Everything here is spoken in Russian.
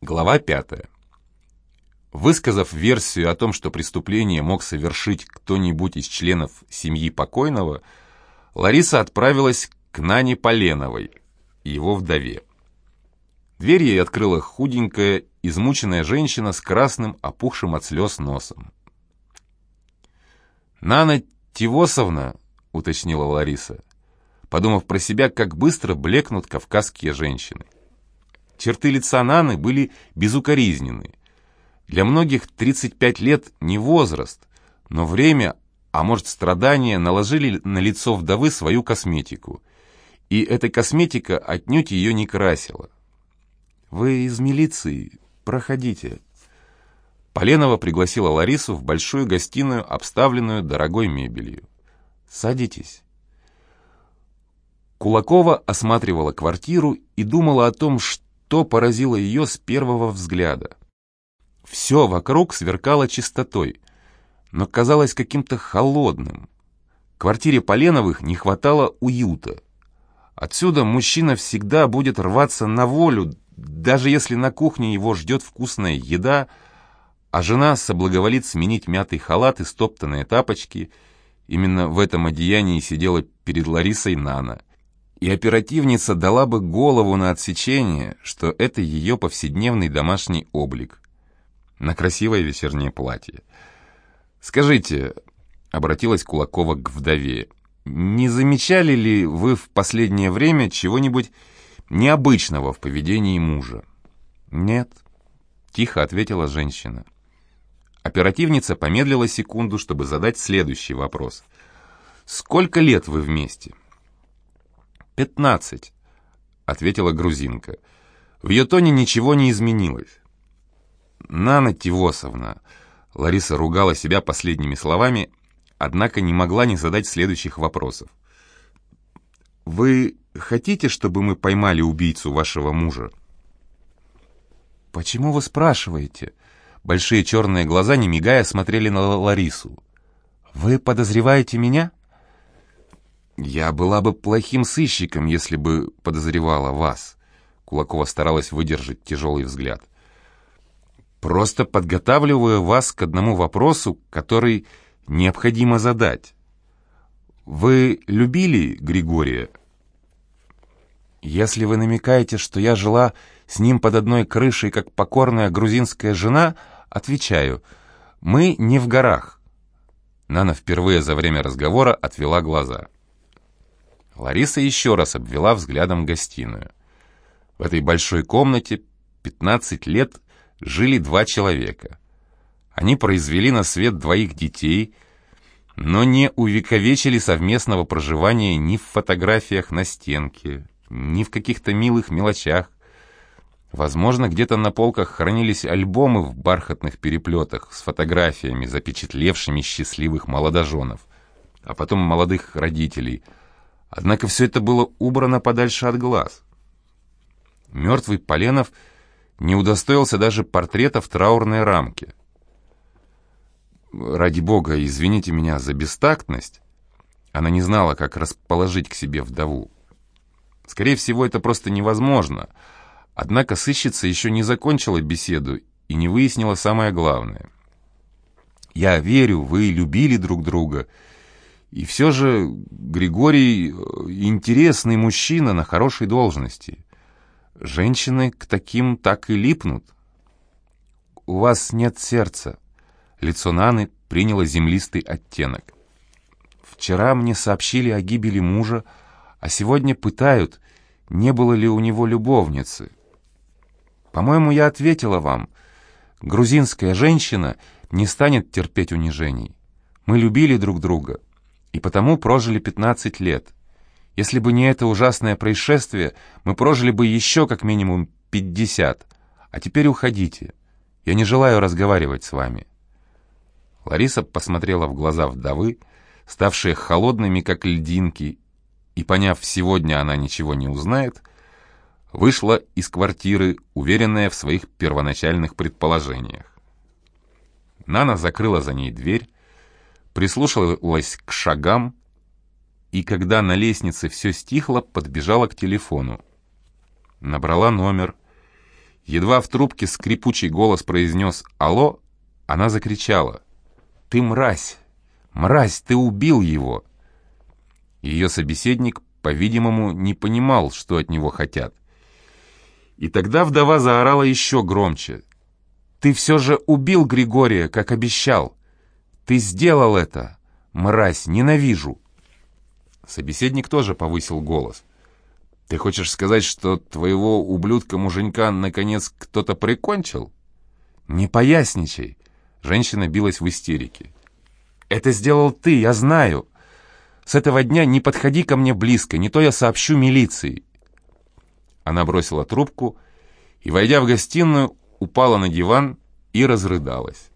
Глава пятая. Высказав версию о том, что преступление мог совершить кто-нибудь из членов семьи покойного, Лариса отправилась к Нане Поленовой, его вдове. Дверь ей открыла худенькая, измученная женщина с красным, опухшим от слез носом. «Нана Тивосовна», — уточнила Лариса, подумав про себя, как быстро блекнут кавказские женщины. Черты лица Наны были безукоризненны. Для многих 35 лет не возраст, но время, а может страдания, наложили на лицо вдовы свою косметику. И эта косметика отнюдь ее не красила. «Вы из милиции? Проходите». Поленова пригласила Ларису в большую гостиную, обставленную дорогой мебелью. «Садитесь». Кулакова осматривала квартиру и думала о том, что поразило ее с первого взгляда. Все вокруг сверкало чистотой, но казалось каким-то холодным. В квартире Поленовых не хватало уюта. Отсюда мужчина всегда будет рваться на волю, даже если на кухне его ждет вкусная еда, а жена соблаговолит сменить мятый халат и стоптанные тапочки. Именно в этом одеянии сидела перед Ларисой Нана и оперативница дала бы голову на отсечение, что это ее повседневный домашний облик на красивое вечернее платье. «Скажите», — обратилась Кулакова к вдове, «не замечали ли вы в последнее время чего-нибудь необычного в поведении мужа?» «Нет», — тихо ответила женщина. Оперативница помедлила секунду, чтобы задать следующий вопрос. «Сколько лет вы вместе?» «Пятнадцать», — ответила грузинка. В ее тоне ничего не изменилось. «Нана Тивосовна», — Лариса ругала себя последними словами, однако не могла не задать следующих вопросов. «Вы хотите, чтобы мы поймали убийцу вашего мужа?» «Почему вы спрашиваете?» Большие черные глаза, не мигая, смотрели на Ларису. «Вы подозреваете меня?» «Я была бы плохим сыщиком, если бы подозревала вас», — Кулакова старалась выдержать тяжелый взгляд. «Просто подготавливаю вас к одному вопросу, который необходимо задать. Вы любили Григория?» «Если вы намекаете, что я жила с ним под одной крышей, как покорная грузинская жена, отвечаю, мы не в горах». Нана впервые за время разговора отвела глаза. Лариса еще раз обвела взглядом гостиную. В этой большой комнате 15 лет жили два человека. Они произвели на свет двоих детей, но не увековечили совместного проживания ни в фотографиях на стенке, ни в каких-то милых мелочах. Возможно, где-то на полках хранились альбомы в бархатных переплетах с фотографиями, запечатлевшими счастливых молодоженов, а потом молодых родителей – Однако все это было убрано подальше от глаз. Мертвый Поленов не удостоился даже портрета в траурной рамке. Ради бога, извините меня за бестактность. Она не знала, как расположить к себе вдову. Скорее всего, это просто невозможно. Однако сыщица еще не закончила беседу и не выяснила самое главное. «Я верю, вы любили друг друга», и все же Григорий э, интересный мужчина на хорошей должности. Женщины к таким так и липнут. «У вас нет сердца». Лицо Наны приняло землистый оттенок. «Вчера мне сообщили о гибели мужа, а сегодня пытают, не было ли у него любовницы. По-моему, я ответила вам, грузинская женщина не станет терпеть унижений. Мы любили друг друга» и потому прожили 15 лет. Если бы не это ужасное происшествие, мы прожили бы еще как минимум 50. А теперь уходите. Я не желаю разговаривать с вами». Лариса посмотрела в глаза вдовы, ставшие холодными, как льдинки, и, поняв, сегодня она ничего не узнает, вышла из квартиры, уверенная в своих первоначальных предположениях. Нана закрыла за ней дверь, прислушалась к шагам и, когда на лестнице все стихло, подбежала к телефону. Набрала номер. Едва в трубке скрипучий голос произнес «Алло!», она закричала. «Ты мразь! Мразь, ты убил его!» Ее собеседник, по-видимому, не понимал, что от него хотят. И тогда вдова заорала еще громче. «Ты все же убил Григория, как обещал! Ты сделал это! Мразь, ненавижу!» Собеседник тоже повысил голос. «Ты хочешь сказать, что твоего ублюдка-муженька наконец кто-то прикончил?» «Не поясничай!» Женщина билась в истерике. «Это сделал ты, я знаю. С этого дня не подходи ко мне близко, не то я сообщу милиции». Она бросила трубку и, войдя в гостиную, упала на диван и разрыдалась.